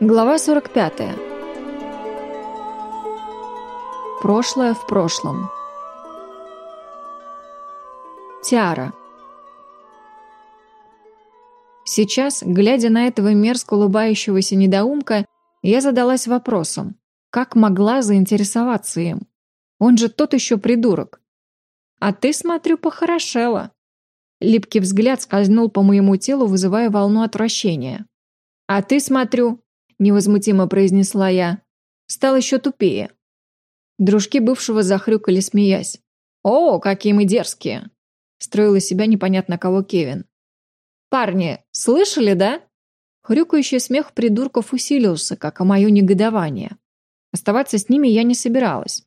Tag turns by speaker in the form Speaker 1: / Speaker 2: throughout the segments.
Speaker 1: Глава 45. Прошлое в прошлом. Тиара. Сейчас, глядя на этого мерзко улыбающегося недоумка, я задалась вопросом, как могла заинтересоваться им? Он же тот еще придурок. А ты, смотрю, похорошела. Липкий взгляд скользнул по моему телу, вызывая волну отвращения. А ты, смотрю, невозмутимо произнесла я. Стал еще тупее. Дружки бывшего захрюкали, смеясь. «О, какие мы дерзкие!» Строил из себя непонятно кого Кевин. «Парни, слышали, да?» Хрюкающий смех придурков усилился, как и мое негодование. Оставаться с ними я не собиралась.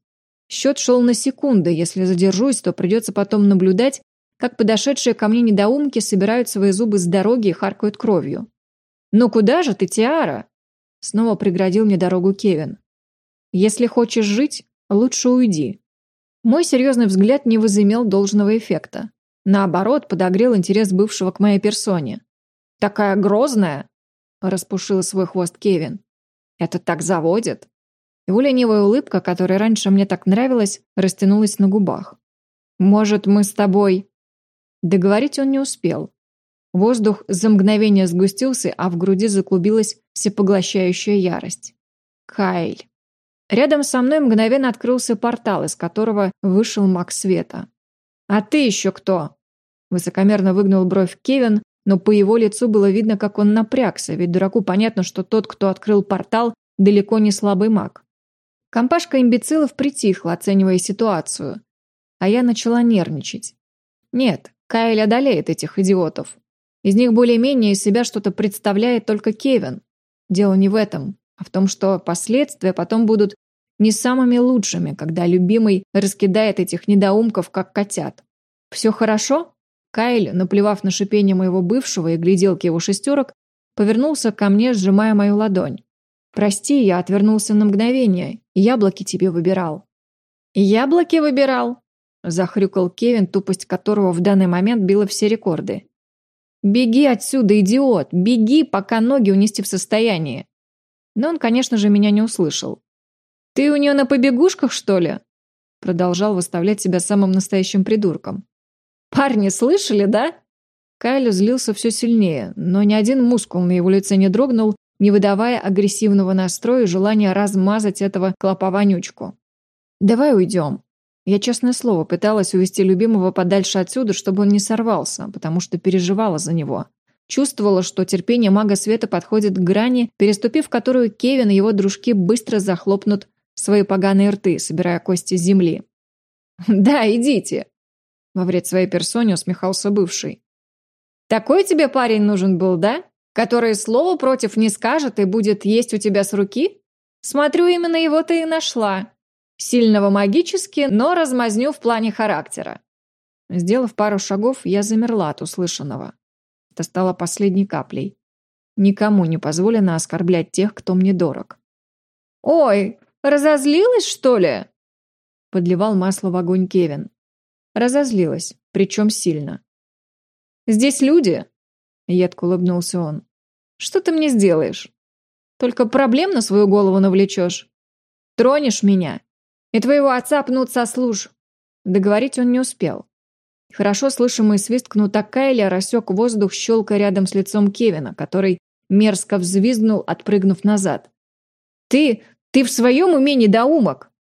Speaker 1: Счет шел на секунды, если задержусь, то придется потом наблюдать, как подошедшие ко мне недоумки собирают свои зубы с дороги и харкают кровью. «Ну куда же ты, Тиара?» Снова преградил мне дорогу Кевин. «Если хочешь жить, лучше уйди». Мой серьезный взгляд не возымел должного эффекта. Наоборот, подогрел интерес бывшего к моей персоне. «Такая грозная!» – распушил свой хвост Кевин. «Это так заводит!» Его ленивая улыбка, которая раньше мне так нравилась, растянулась на губах. «Может, мы с тобой...» Договорить он не успел. Воздух за мгновение сгустился, а в груди заклубилась всепоглощающая ярость. Кайль. Рядом со мной мгновенно открылся портал, из которого вышел маг света. «А ты еще кто?» Высокомерно выгнул бровь Кевин, но по его лицу было видно, как он напрягся, ведь дураку понятно, что тот, кто открыл портал, далеко не слабый маг. Компашка имбецилов притихла, оценивая ситуацию. А я начала нервничать. Нет, Кайль одолеет этих идиотов. Из них более-менее из себя что-то представляет только Кевин. Дело не в этом, а в том, что последствия потом будут не самыми лучшими, когда любимый раскидает этих недоумков, как котят. «Все хорошо?» Кайл, наплевав на шипение моего бывшего и гляделки его шестерок, повернулся ко мне, сжимая мою ладонь. «Прости, я отвернулся на мгновение. Яблоки тебе выбирал». «Яблоки выбирал?» – захрюкал Кевин, тупость которого в данный момент била все рекорды. «Беги отсюда, идиот! Беги, пока ноги унести в состоянии!» Но он, конечно же, меня не услышал. «Ты у нее на побегушках, что ли?» Продолжал выставлять себя самым настоящим придурком. «Парни, слышали, да?» Кайлю злился все сильнее, но ни один мускул на его лице не дрогнул, не выдавая агрессивного настроя и желания размазать этого клопа-вонючку. «Давай уйдем», я, честное слово, пыталась увести любимого подальше отсюда, чтобы он не сорвался, потому что переживала за него. Чувствовала, что терпение мага света подходит к грани, переступив которую Кевин и его дружки быстро захлопнут свои поганые рты, собирая кости с земли. «Да, идите!» Во вред своей персоне усмехался бывший. «Такой тебе парень нужен был, да? Который слово против не скажет и будет есть у тебя с руки? Смотрю, именно его ты и нашла. Сильного магически, но размазню в плане характера. Сделав пару шагов, я замерла от услышанного. Это стало последней каплей. Никому не позволено оскорблять тех, кто мне дорог. «Ой, разозлилась, что ли?» Подливал масло в огонь Кевин. Разозлилась, причем сильно. «Здесь люди?» Едко улыбнулся он. «Что ты мне сделаешь? Только проблем на свою голову навлечешь? Тронешь меня, и твоего отца пнут со служ. Договорить он не успел. Хорошо слышимый свист кнута Кайля рассек воздух, щелкая рядом с лицом Кевина, который мерзко взвизгнул, отпрыгнув назад. «Ты... ты в своем уме недоумок?»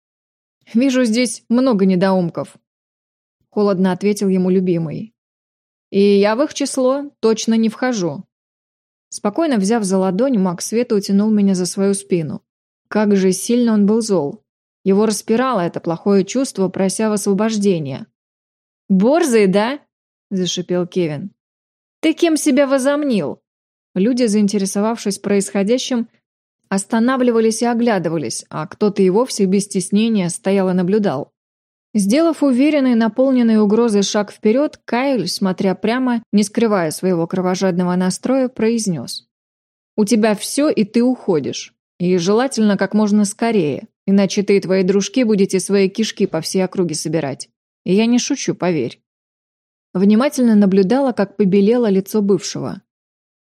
Speaker 1: «Вижу здесь много недоумков», — холодно ответил ему любимый. «И я в их число точно не вхожу». Спокойно взяв за ладонь, маг света утянул меня за свою спину. Как же сильно он был зол. Его распирало это плохое чувство, прося освобождения. «Борзый, да?» – зашипел Кевин. «Ты кем себя возомнил?» Люди, заинтересовавшись происходящим, останавливались и оглядывались, а кто-то и вовсе без стеснения стоял и наблюдал. Сделав уверенный, наполненный угрозой шаг вперед, Кайл, смотря прямо, не скрывая своего кровожадного настроя, произнес. «У тебя все, и ты уходишь. И желательно как можно скорее. Иначе ты и твои дружки будете свои кишки по всей округе собирать. И я не шучу, поверь. Внимательно наблюдала, как побелело лицо бывшего.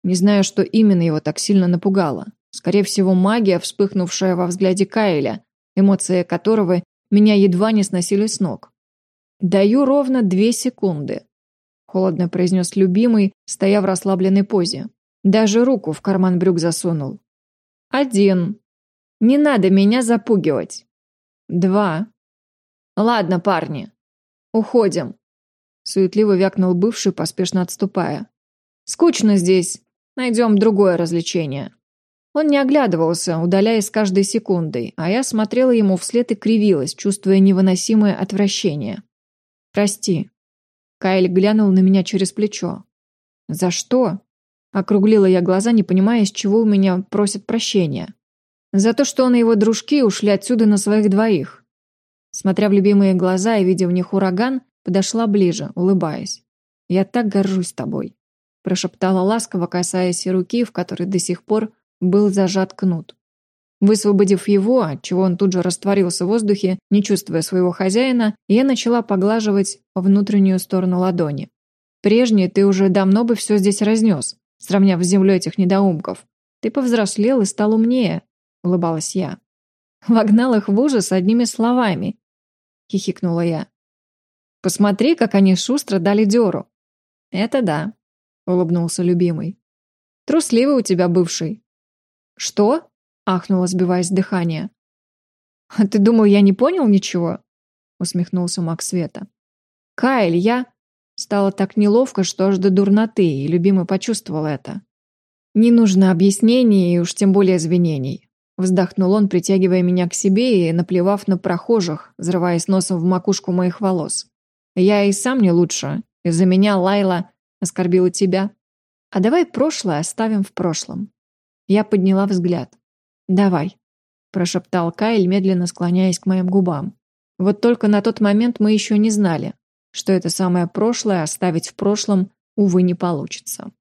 Speaker 1: Не знаю, что именно его так сильно напугало. Скорее всего, магия, вспыхнувшая во взгляде Кайля, эмоции которого меня едва не сносили с ног. «Даю ровно две секунды», — холодно произнес любимый, стоя в расслабленной позе. Даже руку в карман брюк засунул. «Один. Не надо меня запугивать. Два. Ладно, парни. Уходим», — суетливо вякнул бывший, поспешно отступая. «Скучно здесь. Найдем другое развлечение». Он не оглядывался, удаляясь каждой секундой, а я смотрела ему вслед и кривилась, чувствуя невыносимое отвращение. «Прости». Кайл глянул на меня через плечо. «За что?» Округлила я глаза, не понимая, с чего у меня просят прощения. За то, что он и его дружки ушли отсюда на своих двоих. Смотря в любимые глаза и видя в них ураган, подошла ближе, улыбаясь. «Я так горжусь тобой», – прошептала ласково, касаясь руки, в которой до сих пор был зажат кнут. Высвободив его, отчего он тут же растворился в воздухе, не чувствуя своего хозяина, я начала поглаживать внутреннюю сторону ладони. «Прежний ты уже давно бы все здесь разнес, сравняв с землей этих недоумков. Ты повзрослел и стал умнее», — улыбалась я. «Вогнал их в ужас одними словами», — хихикнула я. «Посмотри, как они шустро дали дёру». «Это да», — улыбнулся любимый. «Трусливый у тебя бывший». «Что?» ахнула, сбиваясь с дыхания. «А ты думал, я не понял ничего?» усмехнулся Макс Света. «Кайл, я...» Стало так неловко, что аж до дурноты, и любимый почувствовал это. «Не нужно объяснений и уж тем более извинений», вздохнул он, притягивая меня к себе и наплевав на прохожих, взрываясь носом в макушку моих волос. «Я и сам не лучше. Из-за меня Лайла оскорбила тебя. А давай прошлое оставим в прошлом». Я подняла взгляд. «Давай», – прошептал Кайл, медленно склоняясь к моим губам. Вот только на тот момент мы еще не знали, что это самое прошлое оставить в прошлом, увы, не получится.